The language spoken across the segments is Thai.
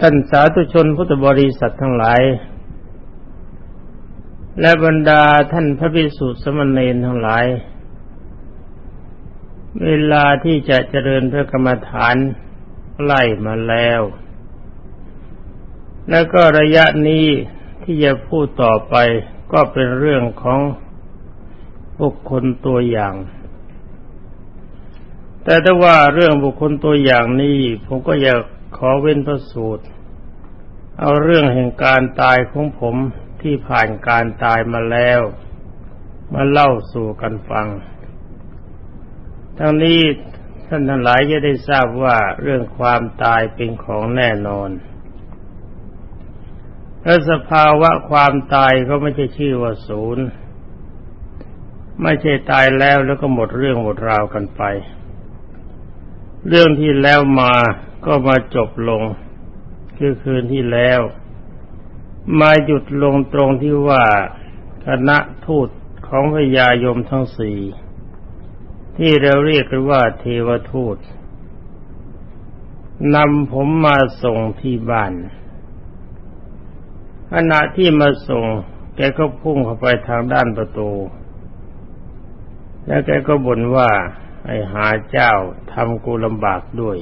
ท่านสาธุชนพุทธบริษัททั้งหลาย และบรรดาท่านพระภิกษุสมณเณรทั้งหลาย เวลาที่จะเจริญพระกรรมฐานไล่มาแล้ว แล้วก็ระยะนี้ที่จะพูดต่อไปก็เป็นเรื่องของบุคคลตัวอย่างแต่ถ้าว่าเรื่องบุคคลตัวอย่างนี้ผมก็อยาก ขอเว้นพระสูตร เอาเรื่องแห่งการตายของผมที่ผ่านการตายมาแล้ว มาเล่าสู่กันฟัง ทั้งนี้ท่านทั้งหลายจะได้ทราบว่าเรื่องความตายเป็นของแน่นอนและสภาวะความตายก็ไม่ใช่ชื่อว่าศูนย์ ไม่ใช่ตายแล้วแล้วก็หมดเรื่องหมดราวกันไป เรื่องที่แล้วมาก็มาจบลง คือคืนที่แล้ว มาหยุดลงตรงที่ว่าคณะทูตของพญายมทั้งสี่ที่เราเรียกกันว่าเทวทูตนำผมมาส่งที่บ้านขณะที่มาส่ง แกก็พุ่งเข้าไปทางด้านประตู แล้วแกก็บ่นว่า ไอ้หาเจ้าทำกูลำบากด้วย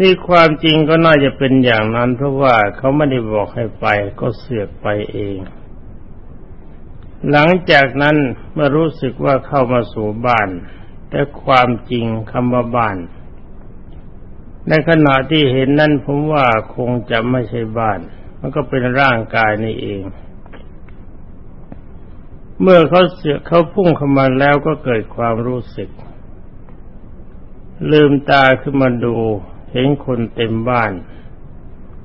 นี่ความจริงก็น่าจะเป็นอย่างนั้น เพราะว่าเขาไม่ได้บอกให้ไปก็เสือกไปเอง หลังจากนั้นเมื่อรู้สึกว่าเข้ามาสู่บ้าน แต่ความจริงคำว่าบ้านในขณะที่เห็นนั่นผมว่าคงจะไม่ใช่บ้าน มันก็เป็นร่างกายนี่เอง เมื่อเขาเสือเขาพุ่งเข้ามาแล้วก็เกิดความรู้สึก ลืมตาขึ้นมาดูเห็นคนเต็มบ้าน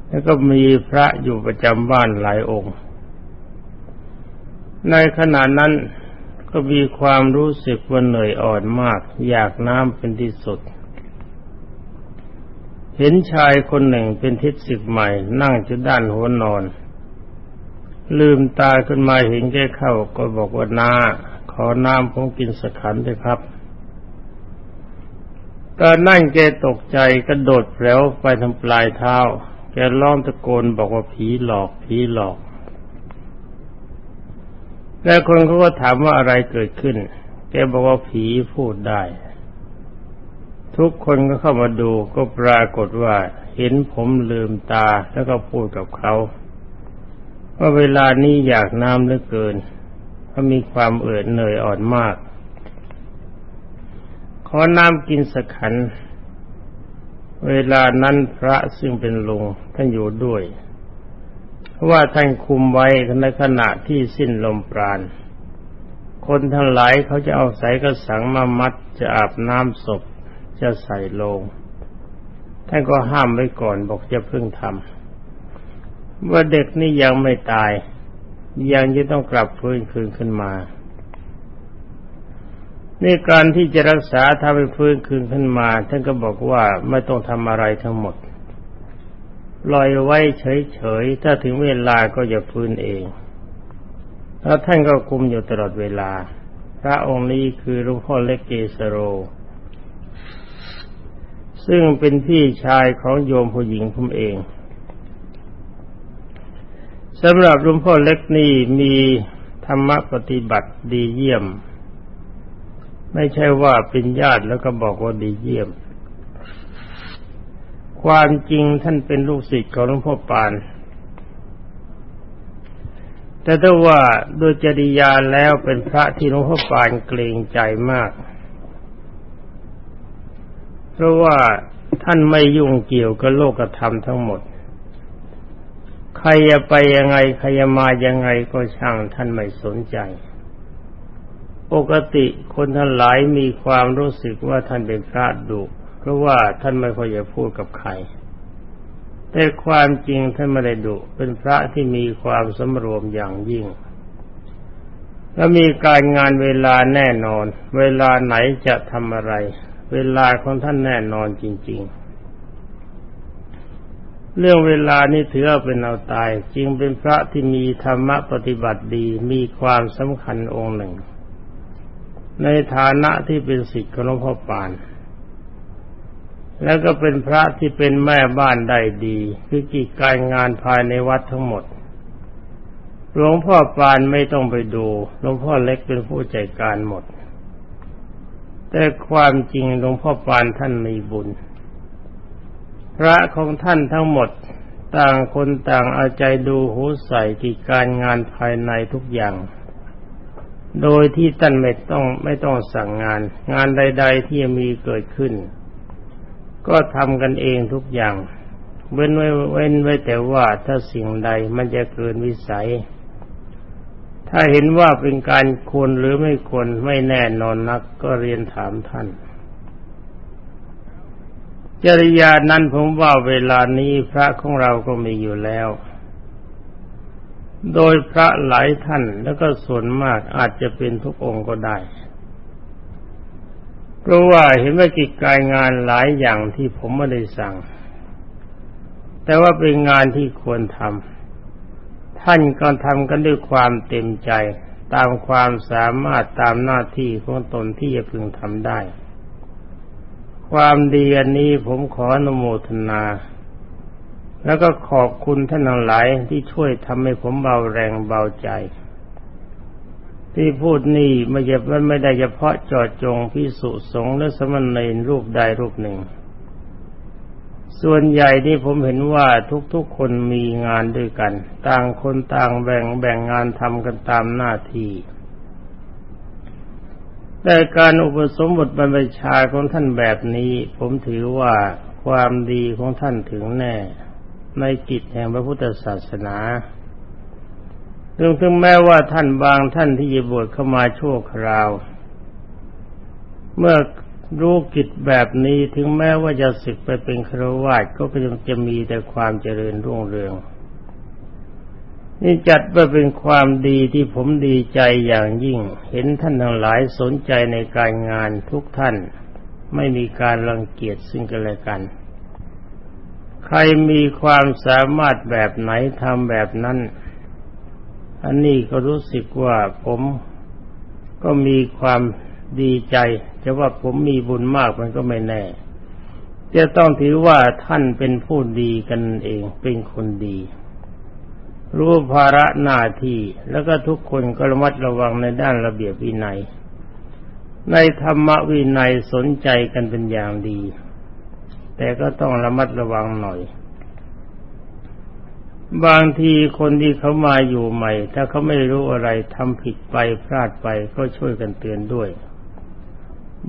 แล้วก็มีพระอยู่ประจำบ้านหลายองค์ ในขณะนั้นก็มีความรู้สึกว่าเหนื่อยอ่อนมาก อยากน้ำเป็นที่สุด เห็นชายคนหนึ่งเป็นทิศสิกใหม่นั่งจุดด้านหัวนอน ลืมตาขึ้นมาเห็นแกเข้าก็บอกว่านาขอน้ำผมกินสักขันด้วยครับตอนนั่งแกตกใจกระโดดแผลวไปทางปลายเท้า แกร้องตะโกนบอกว่าผีหลอกผีหลอก แล้วคนเขาก็ถามว่าอะไรเกิดขึ้น แกบอกว่าผีพูดได้ ทุกคนก็เข้ามาดูก็ปรากฏว่าเห็นผมลืมตาแล้วก็พูดกับเขา ว่าเวลานี้อยากน้ำเหลือเกินเพราะมีความเอือดเหนื่อยอ่อนมาก ขอน้ำกินสักขัน เวลานั้นพระซึ่งเป็นลุงท่านอยู่ด้วย เพราะว่าท่านคุมไว้ในขณะที่สิ้นลมปราณ คนทั้งหลายเขาจะเอาใส่กระสังมามัดจะอาบน้ำศพจะใส่ลง ท่านก็ห้ามไว้ก่อนบอกจะเพิ่งทำ ว่าเด็กนี่ยังไม่ตาย ยังจะต้องกลับฟื้นคืนขึ้นมาในการที่จะรักษาทำให้ฟื้นคืนขึ้นมา ท่านก็บอกว่าไม่ต้องทำอะไรทั้งหมดลอยไว้เฉยๆ ถ้าถึงเวลาก็จะฟื้นเองแล้วท่านก็คุมอยู่ตลอดเวลา พระองค์นี้คือหลวงพ่อเล็กเกสโร ซึ่งเป็นพี่ชายของโยมผู้หญิงผมเอง สำหรับหลวงพ่อเล็กนี่มีธรรมปฏิบัติดีเยี่ยม ไม่ใช่ว่าเป็นญาติแล้วก็บอกว่าดีเยี่ยม ความจริงท่านเป็นลูกศิษย์ของหลวงพ่อปาน แต่ถ้าว่าโดยจริยาแล้วเป็นพระที่หลวงพ่อปานเกรงใจมาก เพราะว่าท่านไม่ยุ่งเกี่ยวกับโลกธรรมทั้งหมด ใครจะไปยังไงใครจะมายังไงก็ช่างท่านไม่สนใจ ปกติคนทั้งหลายมีความรู้สึกว่าท่านเป็นพระดุเพราะว่าท่านไม่ค่อยจะพูดกับใคร แต่ความจริงท่านไม่ได้ดุเป็นพระที่มีความสำรวมอย่างยิ่ง และมีการงานเวลาแน่นอน เวลาไหนจะทำอะไร เวลาของท่านแน่นอนจริง ๆ เรื่องเวลานี้ถือเป็นเอาตายจึงเป็นพระที่มีธรรมะปฏิบัติดีมีความสำคัญองค์หนึ่ง ในฐานะที่เป็นศิษย์ของหลวงพ่อปาน แล้วก็เป็นพระที่เป็นแม่บ้านได้ดีคือกิจการงานภายในวัดทั้งหมดหลวงพ่อปานไม่ต้องไปดูหลวงพ่อเล็กเป็นผู้จัดการหมด แต่ความจริงหลวงพ่อปานท่านมีบุญ พระของท่านทั้งหมดต่างคนต่างเอาใจดูหูใส่กิจการงานภายในทุกอย่าง โดยที่ท่านไม่ต้องไม่ต้องสั่งงาน งานใด ๆ ที่มีเกิดขึ้น ก็ทำกันเองทุกอย่าง เว้นไว้เว้นไว้แต่ว่าถ้าสิ่งใดมันจะเกินวิสัย ถ้าเห็นว่าเป็นการควรหรือไม่ควรไม่แน่นอนนักก็เรียนถามท่าน จริยานั้นผมว่าเวลานี้พระของเราก็มีอยู่แล้ว โดยพระหลายท่านแล้วก็ส่วนมากอาจจะเป็นทุกองค์ก็ได้ เพราะว่าเห็นว่ากิจการงานหลายอย่างที่ผมไม่ได้สั่ง แต่ว่าเป็นงานที่ควรทำท่านก็ทำกันด้วยความเต็มใจตามความสามารถตามหน้าที่ของตนที่จะพึงทำได้ ความดีอันนี้ผมขออนุโมทนา แล้วก็ขอบคุณท่านทั้งหลายที่ช่วยทำให้ผมเบาแรงเบาใจ ที่พูดนี่ไม่ใช่ไม่ได้เฉพาะจอดจงพิสุสงและสมณเณรรูปใดรูปหนึ่ง ส่วนใหญ่ที่ผมเห็นว่าทุกๆคนมีงานด้วยกัน ต่างคนต่างแบ่งแบ่งงานทำกันตามหน้าที่ แต่การอุปสมบทบรรพชาของท่านแบบนี้ ผมถือว่าความดีของท่านถึงแน่ ในกิจแห่งพระพุทธศาสนาถึงถึงแม้ว่าท่านบางท่านที่จะบวชเข้ามาชั่วคราว เมื่อรู้กิจแบบนี้ถึงแม้ว่าจะศึกไปเป็นครวาสก็ยังจะมีแต่ความเจริญรุ่งเรือง นี่จัดว่าเป็นความดีที่ผมดีใจอย่างยิ่ง เห็นท่านทั้งหลายสนใจในการงานทุกท่าน ไม่มีการรังเกียจซึ่งกันและกัน ใครมีความสามารถแบบไหนทำแบบนั้น อันนี้ก็รู้สึกว่าผมก็มีความดีใจ จะว่าผมมีบุญมากมันก็ไม่แน่ จะต้องถือว่าท่านเป็นผู้ดีกันเองเป็นคนดี รู้ภาระหน้าที่แล้วก็ทุกคนก็ระมัดระวังในด้านระเบียบวินัย ในธรรมวินัยสนใจกันเป็นอย่างดี แต่ก็ต้องระมัดระวังหน่อย บางทีคนที่เขามาอยู่ใหม่ ถ้าเขาไม่รู้อะไรทำผิดไปพลาดไปก็ช่วยกันเตือนด้วย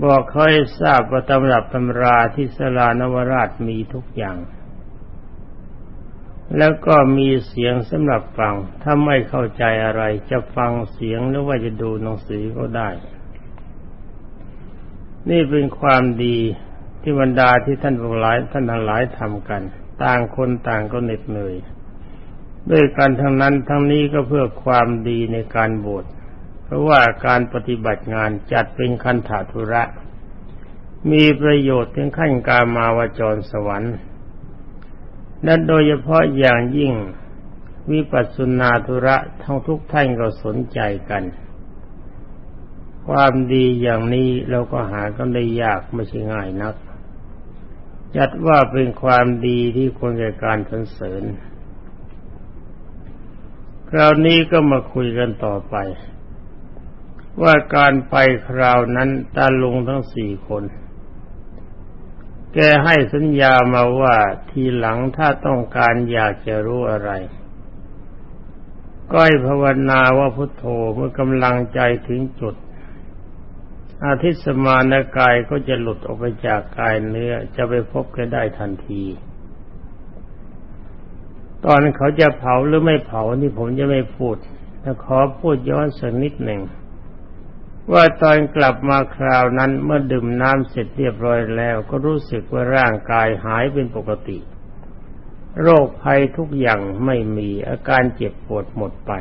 บอกเขาให้ทราบว่าตำรับตำราที่สลานวราชมีทุกอย่าง แล้วก็มีเสียงสำหรับฟัง ถ้าไม่เข้าใจอะไร จะฟังเสียงหรือว่าจะดูหนังสือก็ได้ นี่เป็นความดีที่บรรดาที่ท่านทั้งหลายท่านทั้งหลายทำกัน ต่างคนต่างก็เหน็ดเหนื่อย ด้วยกันทั้งนั้นทั้งนี้ก็เพื่อความดีในการบวชเพราะว่าการปฏิบัติงานจัดเป็นคันถาธุระ มีประโยชน์ถึงขั้นการมาวจรสวรรค์ และโดยเฉพาะอย่างยิ่งวิปัสสนาธุระทั้งทุกท่านก็สนใจกัน ความดีอย่างนี้เราก็หากันได้ยากไม่ใช่ง่ายนัก จัดว่าเป็นความดีที่ควรแก่การสรรเสริญ คราวนี้ก็มาคุยกันต่อไป ว่าการไปคราวนั้นตาลุงทั้งสี่คน แกให้สัญญามาว่าทีหลังถ้าต้องการอยากจะรู้อะไร ก็ให้ภาวนาว่าพุทโธเมื่อกำลังใจถึงจุด อาทิตสมานกายก็จะหลุดออกไปจากกายเนื้อจะไปพบกันได้ทันที ตอนเขาจะเผาหรือไม่เผานี่ผมจะไม่พูดแต่ขอพูดย้อนสักนิดหนึ่ง ว่าตอนกลับมาคราวนั้นเมื่อดื่มน้ำเสร็จเรียบร้อยแล้วก็รู้สึกว่าร่างกายหายเป็นปกติ โรคภัยทุกอย่างไม่มีอาการเจ็บปวดหมดไป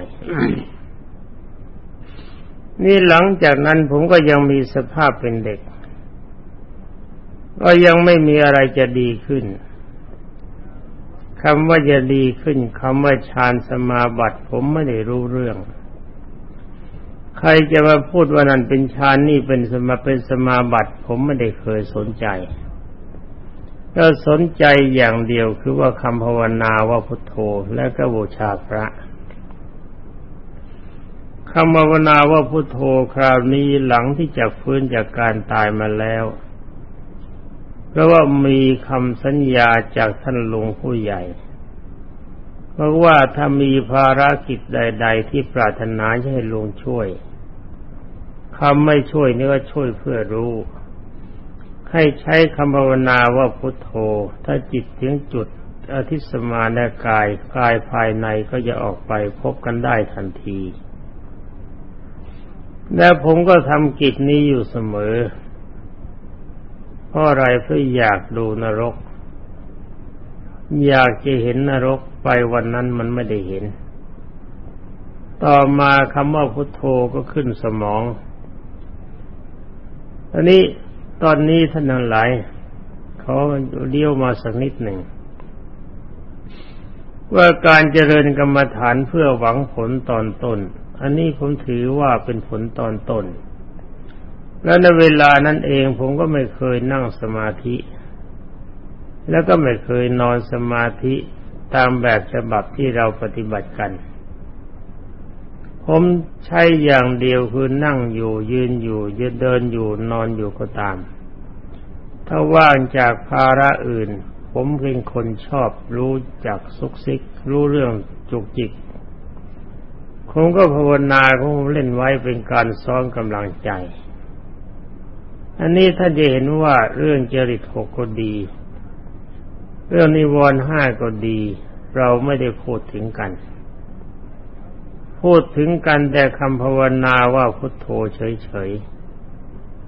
นี่หลังจากนั้นผมก็ยังมีสภาพเป็นเด็ก ก็ยังไม่มีอะไรจะดีขึ้นคำว่าจะดีขึ้นคำว่าฌานสมาบัติผมไม่ได้รู้เรื่อง ใครจะมาพูดว่านั่นเป็นฌานนี่เป็นสมาเป็นสมาบัติผมไม่ได้เคยสนใจก็สนใจอย่างเดียวคือว่าคำภาวนาว่าพุทโธและก็บูชาพระคำภาวนาว่าพุทโธคราวนี้หลังที่จะฟื้นจากการตายมาแล้ว เพราะว่ามีคำสัญญาจากท่านลุงผู้ใหญ่ เพราะว่าถ้ามีภารกิจใด ๆ ที่ปรารถนาให้ลุงช่วย คำไม่ช่วยนี่ก็ช่วยเพื่อรู้ ให้ใช้คำภาวนาว่าพุทโธ ถ้าจิตถึงจุดอธิสมานกายกายภายในก็จะออกไปพบกันได้ทันที และผมก็ทำกิจนี้อยู่เสมอ เพราะอะไรเพื่ออยากดูนรก อยากจะเห็นนรกไปวันนั้นมันไม่ได้เห็น ต่อมาคำว่าพุทโธก็ขึ้นสมอง อนนี้ตอนนี้ท่านทั้งหลายเขาเลี้ยวมาสักนิดหนึ่ง ว่าการเจริญกรรมฐานเพื่อหวังผลตอนต้น อันนี้ผมถือว่าเป็นผลตอนต้น แล้วในเวลานั้นเองผมก็ไม่เคยนั่งสมาธิ แล้วก็ไม่เคยนอนสมาธิตามแบบฉบับที่เราปฏิบัติกัน ผมใช้อย่างเดียวคือนั่งอยู่ยืนอยู่ยืนเดินอยู่นอนอยู่ก็ตาม ถ้าว่างจากภาระอื่น ผมเป็นคนชอบรู้จักซุกซิก รู้เรื่องจุกจิก ผมก็ภาวนาของผมเล่นไว้เป็นการซ้อมกำลังใจ อันนี้ถ้านจะเห็นว่าเรื่องจริตหกก็ดี เรื่องนิวรณ์ห้าก็ดี เราไม่ได้พูดถึงกัน พูดถึงกันแต่คำภาวนาว่าพุทโธเฉย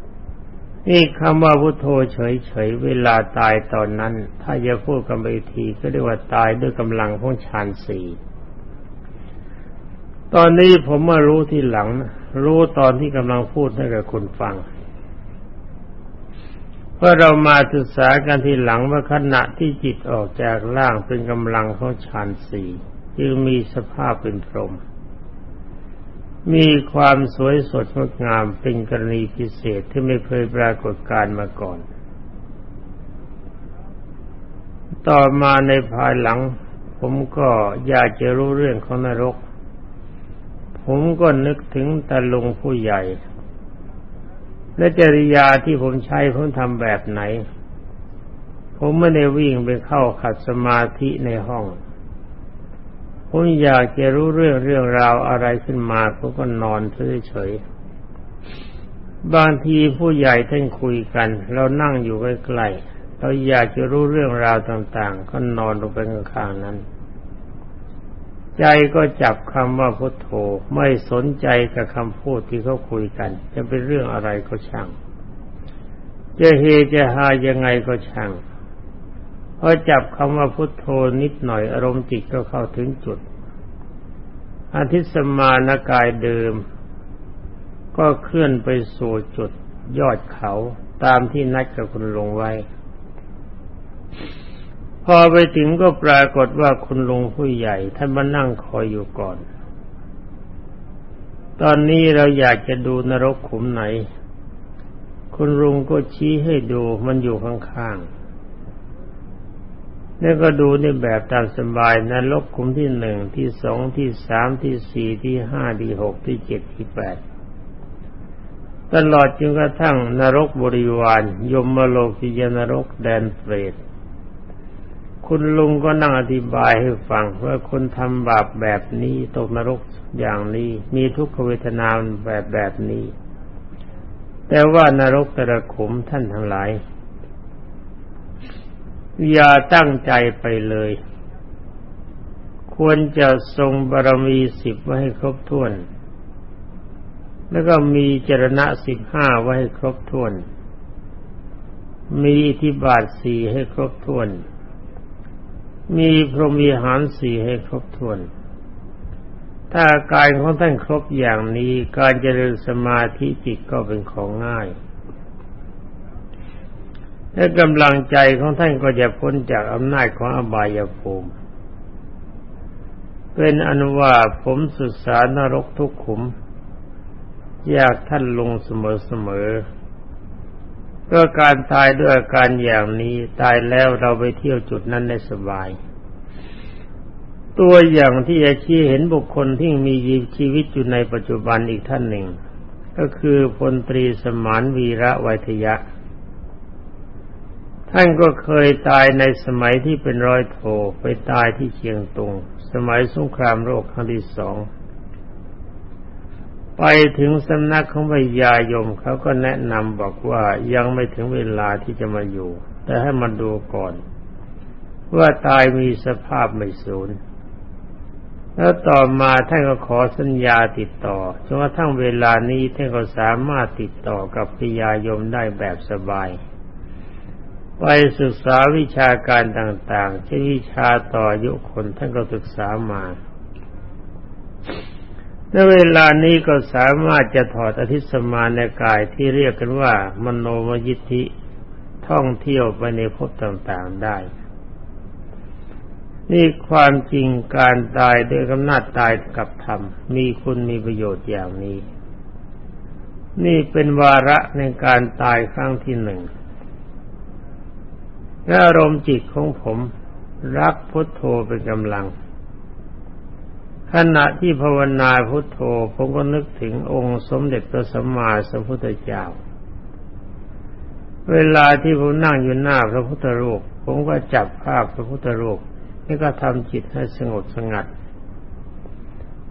ๆ นี่คำว่าพุทโธเฉยๆ เวลาตายตอนนั้น ถ้าจะพูดกันไปทีก็เรียกว่าตายด้วยกำลังของฌานสี่ตอนนี้ผมมารู้ที่หลัง รู้ตอนที่กำลังพูดให้กับคนฟังเพราะเรามาศึกษากันที่หลังว่าขณะที่จิตออกจากร่างเป็นกำลังของฌานสี่จึงมีสภาพเป็นพรหม มีความสวยสดงดงามเป็นกรณีพิเศษที่ไม่เคยปรากฏการมาก่อน ต่อมาในภายหลัง ผมก็อยากจะรู้เรื่องของนรก ผมก็นึกถึงตาลุงผู้ใหญ่ และจริยาที่ผมใช้ผมทำแบบไหน ผมไม่ได้วิ่งไปเข้าขัดสมาธิในห้อง ผมอยากจะรู้เรื่องเรื่องราวอะไรขึ้นมาผมก็นอนเฉยๆบางทีผู้ใหญ่ท่านคุยกัน เรานั่งอยู่ใกล้ๆเราอยากจะรู้เรื่องราวต่างๆ ก็นอนลงไปข้างๆนั้น ใจก็จับคำว่าพุทโธไม่สนใจกับคำพูดที่เขาคุยกัน จะเป็นเรื่องอะไรก็ช่าง จะเฮจะฮายังไงก็ช่าง พอจับคำว่าพุทโธนิดหน่อยอารมณ์จิตก็เข้าถึงจุดอาทิสมานกายเดิม ก็เคลื่อนไปสู่จุดยอดเขาตามที่นัดกับคุณลงไว้ พอไปถึงก็ปรากฏว่าคุณลุงผู้ใหญ่ ท่านมานั่งคอยอยู่ก่อน ตอนนี้เราอยากจะดูนรกขุมไหน คุณลุงก็ชี้ให้ดูมันอยู่ข้างๆ แล้วก็ดูในแบบตามสบายนรกขุมที่หนึ่งที่สองที่สามที่สี่ที่ห้าที่หกที่เจ็ดที่แปดตลอดจนกระทั่งนรกบริวาร ยมโลกิยนรกแดนเปรตคุณลุงก็นั่งอธิบายให้ฟังว่าคนทำบาปแบบนี้ตกนรกอย่างนี้ มีทุกขเวทนาแบบแบบนี้ แต่ว่านรกแต่ละขุมท่านทั้งหลาย อย่าตั้งใจไปเลย ควรจะทรงบารมีสิบไว้ให้ครบถ้วน แล้วก็มีจรณะสิบห้าไว้ให้ครบถ้วน มีอิทิบาทสี่ให้ครบถ้วน มีพรหมีหารสี่ให้ครบถ้วน ถ้ากายของท่านครบอย่างนี้การเจริญสมาธิจิตก็เป็นของง่าย และกำลังใจของท่านก็จะพ้นจากอำนาจของอบายภูมิ เป็นอนุว่าผมศึกษานรกทุกขุม อยากท่านลงเสมอๆไปก็การตายด้วยอาการอย่างนี้ตายแล้วเราไปเที่ยวจุดนั้นได้สบาย ตัวอย่างที่จะชี้เห็นบุคคลที่มีชีวิตอยู่ในปัจจุบันอีกท่านหนึ่ง ก็คือพลตรีสมานวีระไวทยะ ท่านก็เคยตายในสมัยที่เป็นร้อยโทไปตายที่เชียงตุง สมัยสงครามโลกครั้งที่สอง ไปถึงสำนักของพญายมเขาก็แนะนำบอกว่ายังไม่ถึงเวลาที่จะมาอยู่ แต่ให้มาดูก่อนว่าตายมีสภาพไม่สูญแล้วต่อมาท่านก็ขอสัญญาติดต่อจนกระทั่งเวลานี้ท่านก็สามารถติดต่อกับพญายมได้แบบสบาย ไปศึกษาวิชาการต่างๆเช่นวิชาต่อยุคนท่านก็ศึกษามาในเวลานี้ก็สามารถจะถอดอธิสมาในกายที่เรียกกันว่า มโนมยิทธิท่องเที่ยวไปในภพต่างๆได้ นี่ความจริงการตายด้วยกำนาจตายกับธรรม มีคุณมีประโยชน์อย่างนี้ นี่เป็นวาระในการตายครั้งที่หนึ่ง และอารมณ์จิตของผม รักพุทโธเป็นกำลัง ขณะที่ภาวนาพุทโธผมก็นึกถึงองค์สมเด็จพระสัมมาสัมพุทธเจ้า เวลาที่ผมนั่งอยู่หน้าพระพุทธรูปผมก็จับภาพพระพุทธรูปแล้วก็ทำจิตให้สงบสงัด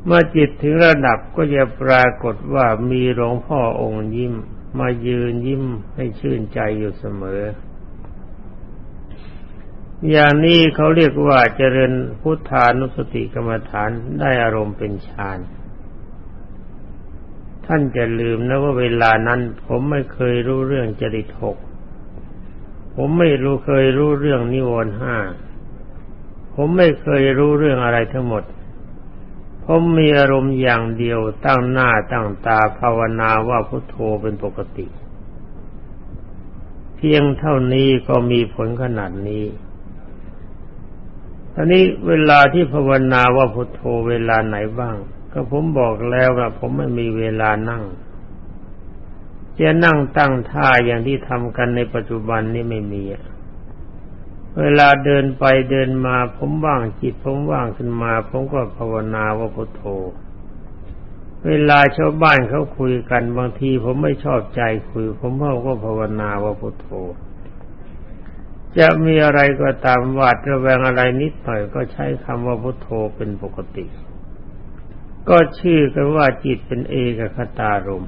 เมื่อจิตถึงระดับก็จะปรากฏว่ามีหลวงพ่อองค์ยิ้ม มายืนยิ้มให้ชื่นใจอยู่เสมอ อย่างนี้เขาเรียกว่าเจริญพุทธานุสติกรรมฐานได้อารมณ์เป็นฌานท่านจะลืมนะว่าเวลานั้น ผมไม่เคยรู้เรื่องจริตหกผมไม่รู้เคยรู้เรื่องนิวรณ์ห้าผมไม่เคยรู้เรื่องอะไรทั้งหมด ผมมีอารมณ์อย่างเดียวตั้งหน้าตั้งตาภาวนาว่าพุทโธเป็นปกติ เพียงเท่านี้ก็มีผลขนาดนี้ อนนี้เวลาที่ภาวนาว่าพุทโธเวลาไหนบ้าง ก็ผมบอกแล้วว่าผมไม่มีเวลานั่ง จะนั่งตั้งท่าอย่างที่ทำกันในปัจจุบันนี่ไม่มีเวลาเดินไปเดินมา ผมว่างจิต ผมว่างขึ้นมา ผมก็ภาวนาว่าพุทโธ เวลาชาวบ้านเขาคุยกันบางทีผมไม่ชอบใจคุย ผมก็ภาวนาว่าพุทโธ จะมีอะไรก็ตามหวาดระแวงอะไรนิดหน่อยก็ใช้คำว่าพุทโธเป็นปกติ ก็ชื่อกันว่าจิตเป็นเอกคตารม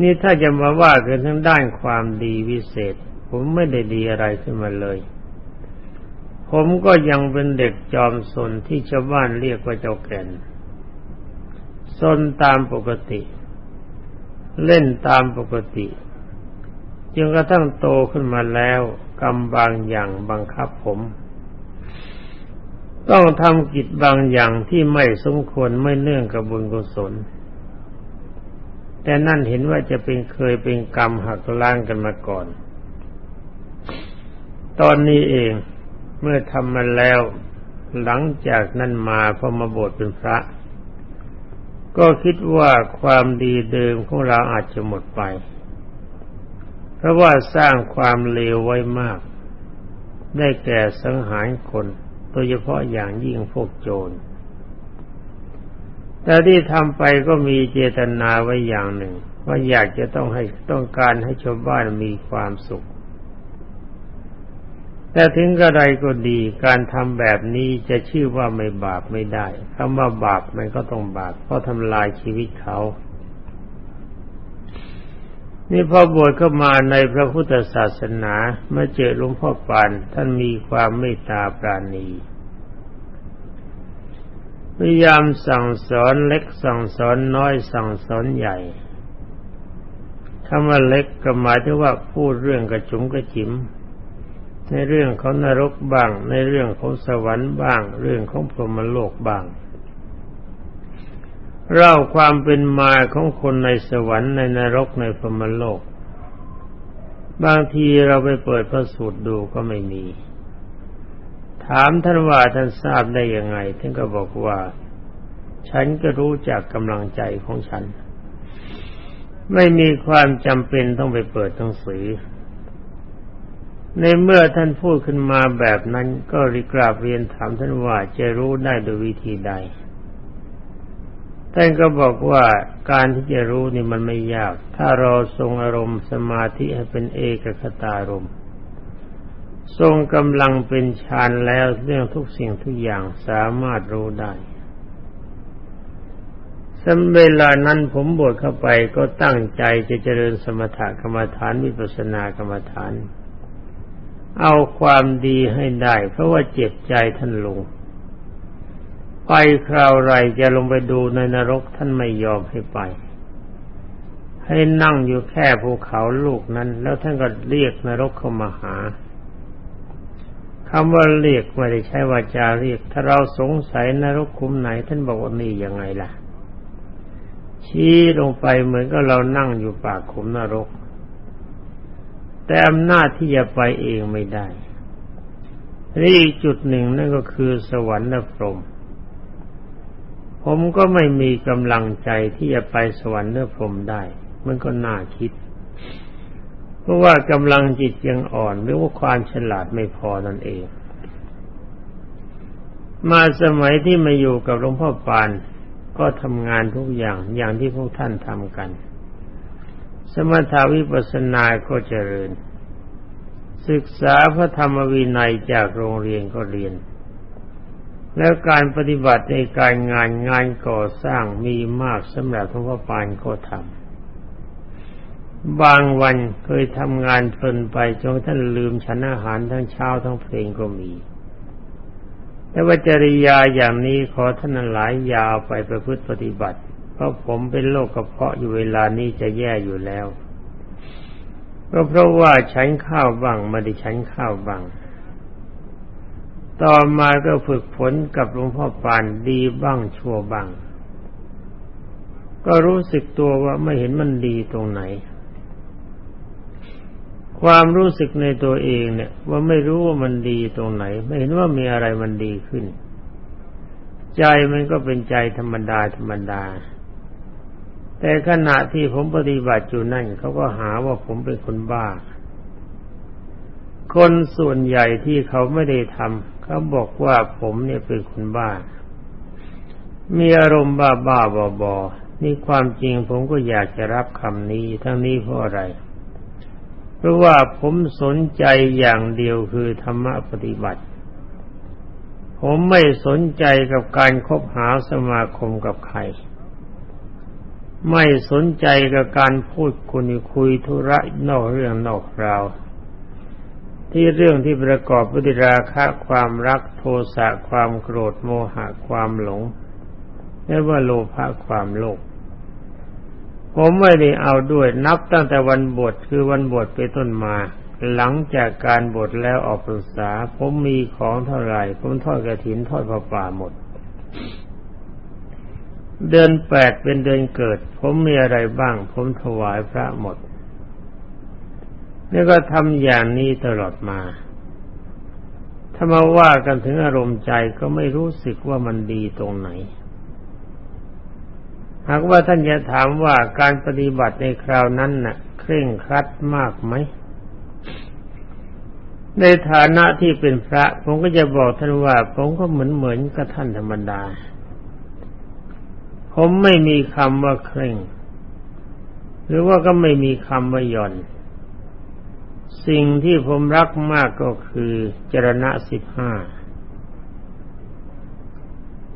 นี่ถ้าจะมาว่ากันทั้งด้านความดีวิเศษ ผมไม่ได้ดีอะไรขึ้นมาเลย ผมก็ยังเป็นเด็กจอมสนที่ชาวบ้านเรียกว่าเจ้าแก่นสนตามปกติ เล่นตามปกติ จนกระทั่งโตขึ้นมาแล้วกรรมบางอย่างบังคับผม ต้องทำกิจบางอย่างที่ไม่สมควรไม่เนื่องกับบุญกุศล แต่นั่นเห็นว่าจะเป็นเคยเป็นกรรมหักล้างกันมาก่อน ตอนนี้เองเมื่อทำมาแล้ว หลังจากนั้นมาพอมาบวชเป็นพระ ก็คิดว่าความดีเดิมของเราอาจจะหมดไป เพราะว่าสร้างความเลวไว้มาก ได้แก่สังหารคนโดยเฉพาะอย่างยิ่งพวกโจร แต่ที่ทำไปก็มีเจตนาไว้อย่างหนึ่ง ว่าอยากจะต้องให้ต้องการให้ชาวบ้านมีความสุข แต่ถึงกระไรก็ดี การทำแบบนี้จะชื่อว่าไม่บาปไม่ได้คำว่าบาปมันก็ต้องบาปเพราะทำลายชีวิตเขา นี่พอบวชเข้ามาในพระพุทธศาสนาเมื่อเจอหลวงพ่อปานท่านมีความเมตตาปราณีพยายามสั่งสอนเล็กสั่งสอนน้อยสั่งสอนใหญ่คำว่าเล็กก็หมายถึงว่าพูดเรื่องกระจุมกระจิม ในเรื่องของนรกบ้าง ในเรื่องของสวรรค์บ้าง เรื่องของพรหมโลกบ้าง เล่าความเป็นมาของคนในสวรรค์ในนรกในพรมโลก บางทีเราไปเปิดพระสูตรดูก็ไม่มี ถามท่านว่าท่านทราบได้ยังไง ท่านก็บอกว่า ฉันก็รู้จักกำลังใจของฉัน ไม่มีความจำเป็นต้องไปเปิดหนังสือ ในเมื่อท่านพูดขึ้นมาแบบนั้นก็ริกราบเรียนถามท่านว่าจะรู้ได้โดยวิธีใด ท่านก็บอกว่าการที่จะรู้นี่มันไม่ยาก ถ้าเราทรงอารมณ์สมาธิให้เป็นเอกคตารมณ์ ทรงกำลังเป็นฌานแล้วเรื่องทุกสิ่งทุกอย่างสามารถรู้ได้สมเวลานั้นผมบวชเข้าไปก็ตั้งใจจะเจริญสมถกรรมฐานวิปัสสนากรรมฐาน เอาความดีให้ได้ เพราะว่าเจ็บใจท่านลง ไปคราวไรจะลงไปดูในนรกท่านไม่ยอมให้ไป ให้นั่งอยู่แค่ภูเขาลูกนั้น แล้วท่านก็เรียกนรกเข้ามาหาคำว่าเรียกไม่ได้ใช้วาจาเรียก ถ้าเราสงสัยนรกคุ้มไหน ท่านบอกว่านี่ยังไงล่ะ ชี้ลงไปเหมือนกับเรานั่งอยู่ปากขุมนรก แต่อำนาจที่จะไปเองไม่ได้นี่อีกจุดหนึ่งนั่นก็คือสวรรค์และพรหม ผมก็ไม่มีกำลังใจที่จะไปสวรรค์และพรมได้ มันก็น่าคิด เพราะว่ากำลังจิตยังอ่อนหรือว่าความฉลาดไม่พอนั่นเอง มาสมัยที่มาอยู่กับหลวงพ่อปาน ก็ทำงานทุกอย่างอย่างที่พวกท่านทำกัน สมถาวิปัสสนาก็เจริญ ศึกษาพระธรรมวินัยจากโรงเรียนก็เรียน แล้วการปฏิบัติในการงานงานก่อสร้างมีมากสำหรับหลวงพ่อปานก็ทำบางวันเคยทำงานเพลินไปจนท่านลืมฉันอาหารทั้งเช้าทั้งเพลงก็มี แต่ว่าจริยาอย่างนี้ขอท่านหลายยาวไปประพฤติปฏิบัติ เพราะผมเป็นโรคกระเพาะอยู่เวลานี้จะแย่อยู่แล้ว ก็เพราะว่าฉันข้าวบ้างไม่ได้ฉันข้าวบ้าง ต่อมาก็ฝึกฝนกับหลวงพ่อปานดีบ้างชั่วบ้าง ก็รู้สึกตัวว่าไม่เห็นมันดีตรงไหน ความรู้สึกในตัวเองเนี่ย ว่าไม่รู้ว่ามันดีตรงไหน ไม่เห็นว่ามีอะไรมันดีขึ้น ใจมันก็เป็นใจธรรมดาธรรมดา แต่ขณะที่ผมปฏิบัติอยู่นั่นเขาก็หาว่าผมเป็นคนบ้า คนส่วนใหญ่ที่เขาไม่ได้ทำเขาบอกว่าผมเนี่ยเป็นคนบ้า มีอารมณ์บ้าบ้าบอบอนี่ความจริงผมก็อยากจะรับคำนี้ ทั้งนี้เพราะอะไร เพราะว่าผมสนใจอย่างเดียวคือธรรมะปฏิบัติ ผมไม่สนใจกับการคบหาสมาคมกับใคร ไม่สนใจกับการพูดคุยคุยธุระนอกเรื่องนอกราว ที่เรื่องที่ประกอบปฏิราคะความรักโทสะความโกรธโมหะความหลงและว่าโลภะความโลภผมไม่ได้เอาด้วยนับตั้งแต่วันบวชคือวันบวชไปต้นมา หลังจากการบวชแล้วออกพรรษา ผมมีของเท่าไหร่ผมทอดกระถินทอดผ้าป่าหมด เดือนแปดเป็นเดือนเกิด ผมมีอะไรบ้าง ผมถวายพระหมด นี่ก็ทำอย่างนี้ตลอดมา ถ้ามาว่ากันถึงอารมณ์ใจก็ไม่รู้สึกว่ามันดีตรงไหน หากว่าท่านจะถามว่าการปฏิบัติในคราวนั้นน่ะ เคร่งครัดมากไหม ในฐานะที่เป็นพระ ผมก็จะบอกท่านว่า ผมก็เหมือนเหมือนกับท่านธรรมดา ผมไม่มีคำว่าเคร่ง หรือว่าก็ไม่มีคำว่าหย่อน สิ่งที่ผมรักมากก็คือจรณะสิบห้า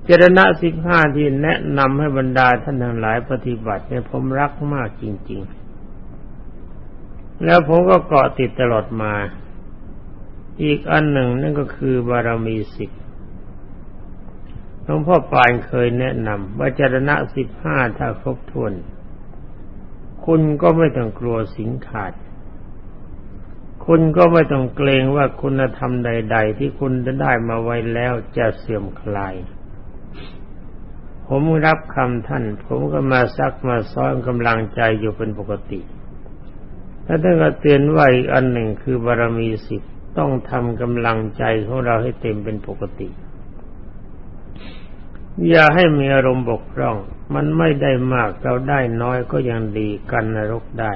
เจรณะสิบห้าที่แนะนำให้บรรดาท่านทั้งหลายปฏิบัติเนี่ยผมรักมากจริง ๆ แล้วผมก็เกาะติดตลอดมา อีกอันหนึ่งนั่นก็คือบารมีสิบหลวงพ่อปานเคยแนะนำว่าจรณะสิบห้าถ้าครบถ้วน คุณก็ไม่ต้องกลัวสิงขาด คุณก็ไม่ต้องเกรงว่าคุณธรรมใด ๆ ที่คุณได้มาไว้แล้วจะเสื่อมคลาย ผมรับคำท่าน ผมก็มาซักมาซ้อนกำลังใจอยู่เป็นปกติแล้วท่านก็เตือนว่าอีกอันหนึ่งคือบารมีสิบต้องทำกำลังใจของเราให้เต็มเป็นปกติ อย่าให้มีอารมณ์บกพร่อง มันไม่ได้มากเราได้น้อยก็ยังดีกันนรกได้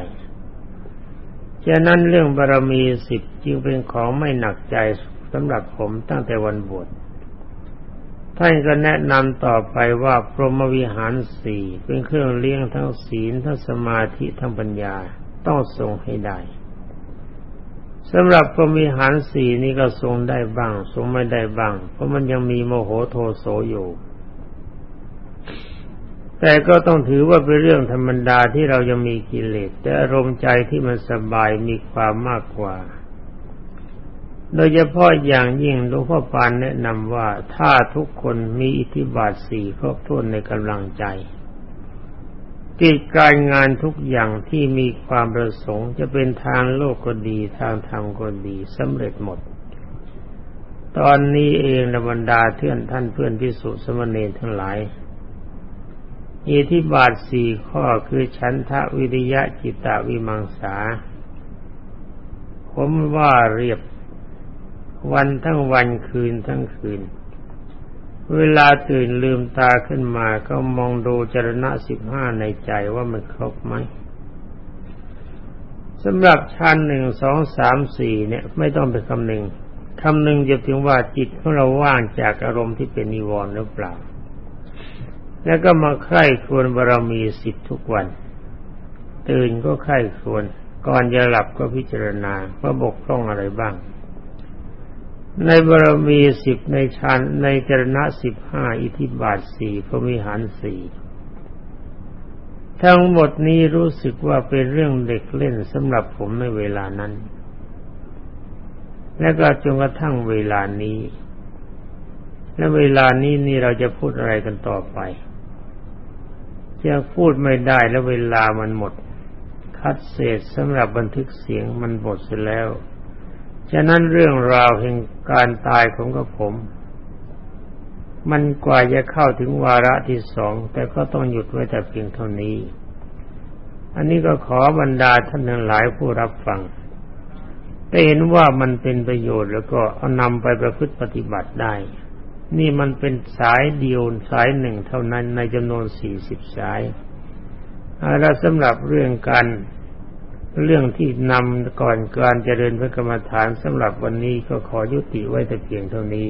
ฉะนั้นเรื่องบารมีสิบจึงเป็นของไม่หนักใจสำหรับผมตั้งแต่วันบวชท่านก็แนะนำต่อไปว่าพรหมวิหารสี่เป็นเครื่องเลี้ยงทั้งศีลทั้งสมาธิทั้งปัญญาต้องทรงให้ได้สำหรับพรหมวิหารสี่นี้ก็ทรงได้บ้าง ทรงไม่ได้บ้าง เพราะมันยังมีโมโหโทโสอยู่ แต่ก็ต้องถือว่าเป็นเรื่องธรรมดาที่เรายังมีกิเลสแต่อารมณ์ใจที่มันสบายมีความมากกว่า โดยเฉพาะอย่างยิ่งหลวงพ่อปานแนะนำว่าถ้าทุกคนมีอิทธิบาทสี่ครบถ้วนในกำลังใจกิจการงานทุกอย่างที่มีความประสงค์ จะเป็นทางโลกก็ดีทางธรรมก็ดีสำเร็จหมด ตอนนี้เองบรรดาเพื่อนท่านเพื่อนพิสุสมณีทั้งหลาย อิทธิบาทสี่ข้อคือฉันทะวิริยะจิตตวิมังสา ผมว่าเรียบวันทั้งวันคืนทั้งคืน เวลาตื่นลืมตาขึ้นมาก็มองดูจรณะสิบห้าในใจว่ามันครบไหมสำหรับชั้นหนึ่งสองสามสี่เนี่ย ไม่ต้องไปคำหนึ่งคำหนึ่งจะถึงว่าจิตของเราว่างจากอารมณ์ที่เป็นนิวรณ์หรือเปล่า แล้วก็มาใคร่ควรบารมีสิบทุกวัน ตื่นก็ใคร่ควร ก่อนจะหลับก็พิจารณาว่าบกพร่องอะไรบ้าง ในบารมีสิบในฌานในจรณะสิบห้าอิทิบาทสี่พรมิหารสี่ทั้งหมดนี้รู้สึกว่าเป็นเรื่องเด็กเล่นสำหรับผมในเวลานั้น และก็จนกระทั่งเวลานี้ และเวลานี้นี่เราจะพูดอะไรกันต่อไป จะพูดไม่ได้แล้วเวลามันหมด คัดเศษสำหรับบันทึกเสียงมันหมดเสียแล้ว ฉะนั้นเรื่องราวแห่งการตายของกระผม มันกว่าจะเข้าถึงวาระที่สอง แต่ก็ต้องหยุดไว้แต่เพียงเท่านี้ อันนี้ก็ขอบรรดาท่านทั้งหลายผู้รับฟังได้เห็นว่ามันเป็นประโยชน์แล้วก็เอานำไปประพฤติปฏิบัติได้ นี่มันเป็นสายเดียวสายหนึ่งเท่านั้นในจำนวนสี่สิบสายแล้วสำหรับเรื่องการเรื่องที่นำก่อนการเจริญพระกรรมฐานสำหรับวันนี้ก็ขอยุติไว้แต่เพียงเท่านี้